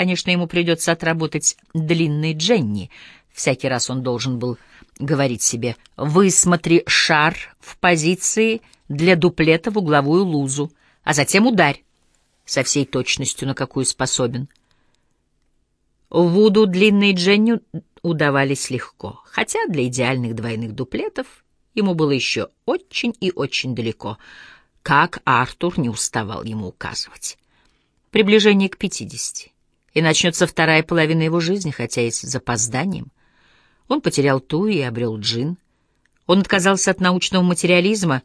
Конечно, ему придется отработать длинный Дженни. Всякий раз он должен был говорить себе «высмотри шар в позиции для дуплета в угловую лузу, а затем ударь со всей точностью, на какую способен». Вуду длинные Дженни удавались легко, хотя для идеальных двойных дуплетов ему было еще очень и очень далеко, как Артур не уставал ему указывать. Приближение к пятидесяти и начнется вторая половина его жизни, хотя и с запозданием. Он потерял ту и обрел джин. Он отказался от научного материализма,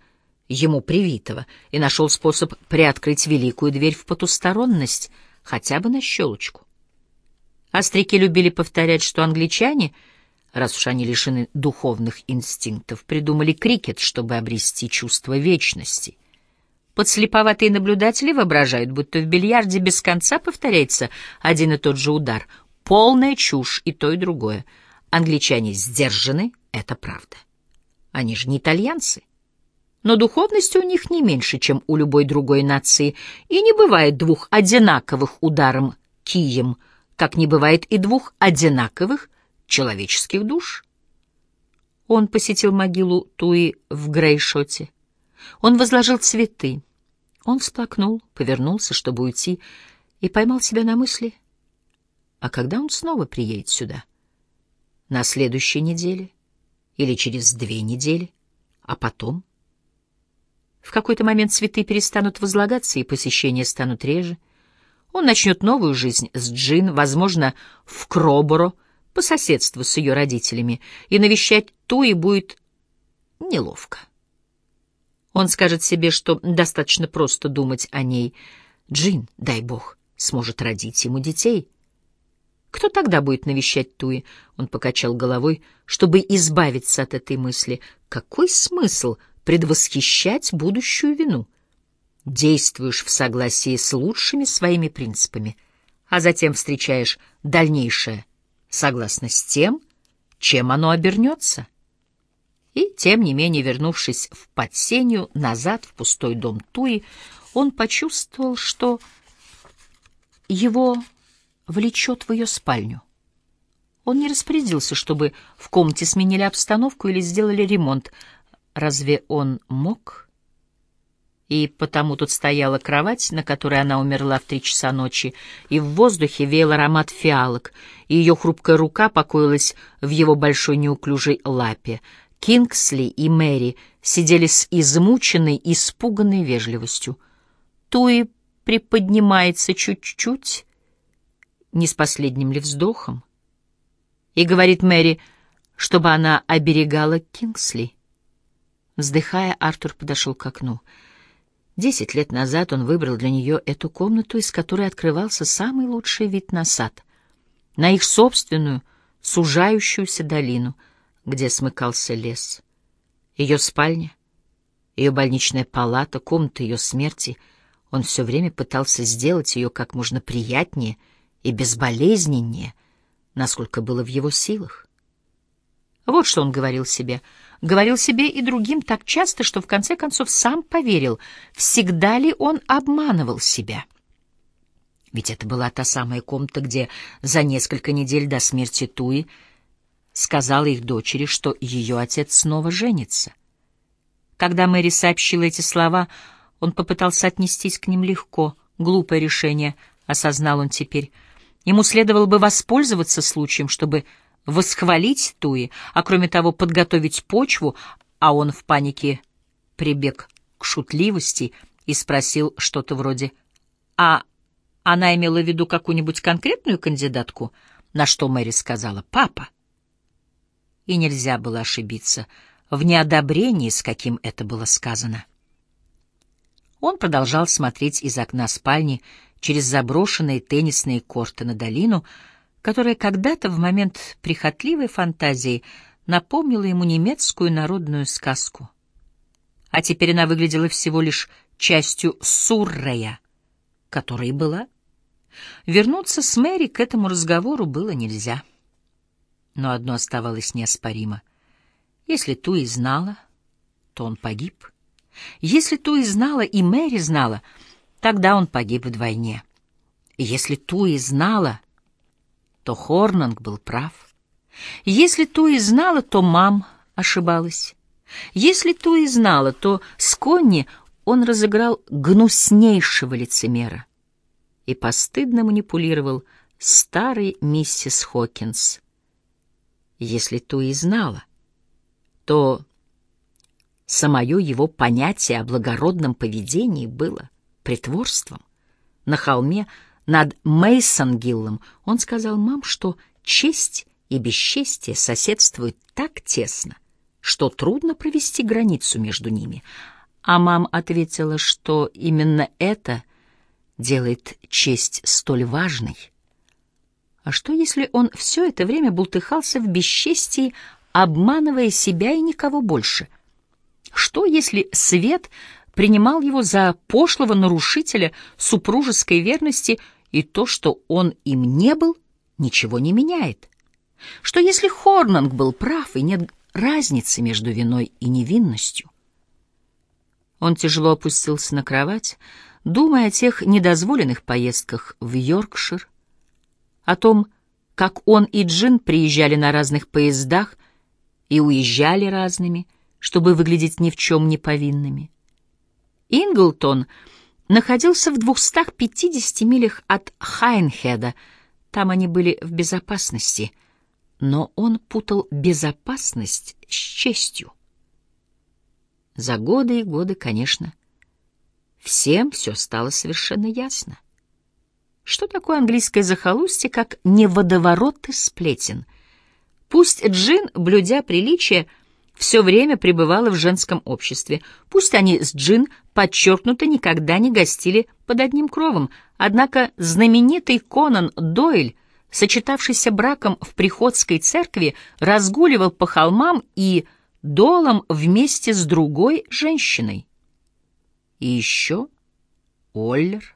ему привитого, и нашел способ приоткрыть великую дверь в потусторонность, хотя бы на щелочку. Остряки любили повторять, что англичане, раз уж они лишены духовных инстинктов, придумали крикет, чтобы обрести чувство вечности — Подслеповатые наблюдатели воображают, будто в бильярде без конца повторяется один и тот же удар. Полная чушь и то, и другое. Англичане сдержаны, это правда. Они же не итальянцы. Но духовности у них не меньше, чем у любой другой нации, и не бывает двух одинаковых ударом кием, как не бывает и двух одинаковых человеческих душ. Он посетил могилу Туи в Грейшоте. Он возложил цветы. Он всплакнул, повернулся, чтобы уйти, и поймал себя на мысли, а когда он снова приедет сюда? На следующей неделе? Или через две недели? А потом? В какой-то момент цветы перестанут возлагаться, и посещения станут реже. Он начнет новую жизнь с Джин, возможно, в Кроборо, по соседству с ее родителями, и навещать ту и будет неловко. Он скажет себе, что достаточно просто думать о ней. Джин, дай бог, сможет родить ему детей. Кто тогда будет навещать Туи? Он покачал головой, чтобы избавиться от этой мысли. Какой смысл предвосхищать будущую вину? Действуешь в согласии с лучшими своими принципами, а затем встречаешь дальнейшее согласно с тем, чем оно обернется. И, тем не менее, вернувшись в подсенью, назад, в пустой дом Туи, он почувствовал, что его влечет в ее спальню. Он не распорядился, чтобы в комнате сменили обстановку или сделали ремонт. Разве он мог? И потому тут стояла кровать, на которой она умерла в три часа ночи, и в воздухе веял аромат фиалок, и ее хрупкая рука покоилась в его большой неуклюжей лапе — Кингсли и Мэри сидели с измученной, испуганной вежливостью. Туи приподнимается чуть-чуть, не с последним ли вздохом, и говорит Мэри, чтобы она оберегала Кингсли. Вздыхая, Артур подошел к окну. Десять лет назад он выбрал для нее эту комнату, из которой открывался самый лучший вид на сад, на их собственную, сужающуюся долину — где смыкался лес. Ее спальня, ее больничная палата, комната ее смерти. Он все время пытался сделать ее как можно приятнее и безболезненнее, насколько было в его силах. Вот что он говорил себе. Говорил себе и другим так часто, что в конце концов сам поверил, всегда ли он обманывал себя. Ведь это была та самая комната, где за несколько недель до смерти Туи сказала их дочери, что ее отец снова женится. Когда Мэри сообщила эти слова, он попытался отнестись к ним легко. Глупое решение, осознал он теперь. Ему следовало бы воспользоваться случаем, чтобы восхвалить Туи, а кроме того подготовить почву, а он в панике прибег к шутливости и спросил что-то вроде «А она имела в виду какую-нибудь конкретную кандидатку?» На что Мэри сказала «Папа» и нельзя было ошибиться в неодобрении, с каким это было сказано. Он продолжал смотреть из окна спальни через заброшенные теннисные корты на долину, которая когда-то в момент прихотливой фантазии напомнила ему немецкую народную сказку. А теперь она выглядела всего лишь частью Суррея, которой была. Вернуться с Мэри к этому разговору было нельзя. Но одно оставалось неоспоримо. Если Туи знала, то он погиб. Если Туи знала и Мэри знала, тогда он погиб вдвойне. Если Туи знала, то Хорнанг был прав. Если ту и знала, то мам ошибалась. Если ту и знала, то с Конни он разыграл гнуснейшего лицемера и постыдно манипулировал старой миссис Хокинс. Если ту и знала, то самое его понятие о благородном поведении было притворством. На холме над Мейсонгиллом он сказал мам, что честь и бесчестие соседствуют так тесно, что трудно провести границу между ними. А мам ответила, что именно это делает честь столь важной. А что, если он все это время бултыхался в бесчестии, обманывая себя и никого больше? Что, если свет принимал его за пошлого нарушителя супружеской верности, и то, что он им не был, ничего не меняет? Что, если Хорнанг был прав, и нет разницы между виной и невинностью? Он тяжело опустился на кровать, думая о тех недозволенных поездках в Йоркшир, о том, как он и Джин приезжали на разных поездах и уезжали разными, чтобы выглядеть ни в чем не повинными. Инглтон находился в 250 милях от Хайнхеда, там они были в безопасности, но он путал безопасность с честью. За годы и годы, конечно, всем все стало совершенно ясно. Что такое английское захолустье, как не водоворот из сплетен? Пусть Джин, блюдя приличие, все время пребывала в женском обществе. Пусть они с Джин подчеркнуто никогда не гостили под одним кровом, однако знаменитый Конан Дойль, сочетавшийся браком в приходской церкви, разгуливал по холмам и долом вместе с другой женщиной. И еще Оллер.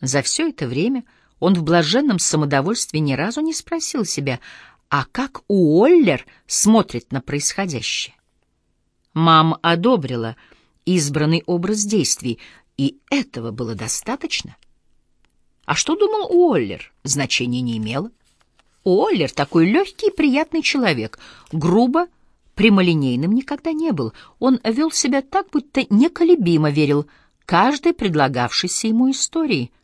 За все это время он в блаженном самодовольстве ни разу не спросил себя, а как Уоллер смотрит на происходящее. Мам одобрила избранный образ действий, и этого было достаточно. А что думал Уоллер, значения не имело. Уоллер такой легкий и приятный человек, грубо, прямолинейным никогда не был. Он вел себя так, будто неколебимо верил каждой предлагавшейся ему истории —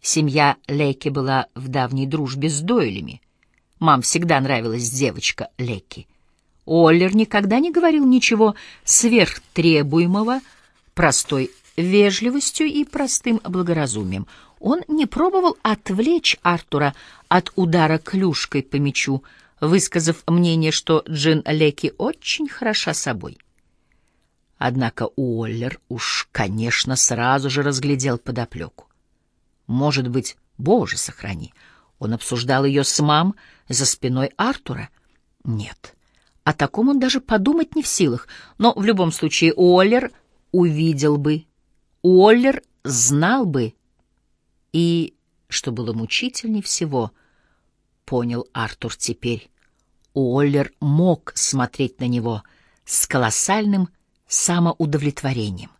Семья Лекки была в давней дружбе с Дойлями. Мам всегда нравилась девочка Лекки. Оллер никогда не говорил ничего сверхтребуемого, простой вежливостью и простым благоразумием. Он не пробовал отвлечь Артура от удара клюшкой по мячу, высказав мнение, что Джин Лекки очень хороша собой. Однако Уоллер уж, конечно, сразу же разглядел подоплеку. Может быть, Боже, сохрани. Он обсуждал ее с мам за спиной Артура? Нет. О таком он даже подумать не в силах. Но в любом случае Уоллер увидел бы. Уоллер знал бы. И, что было мучительнее всего, понял Артур теперь, Уоллер мог смотреть на него с колоссальным самоудовлетворением.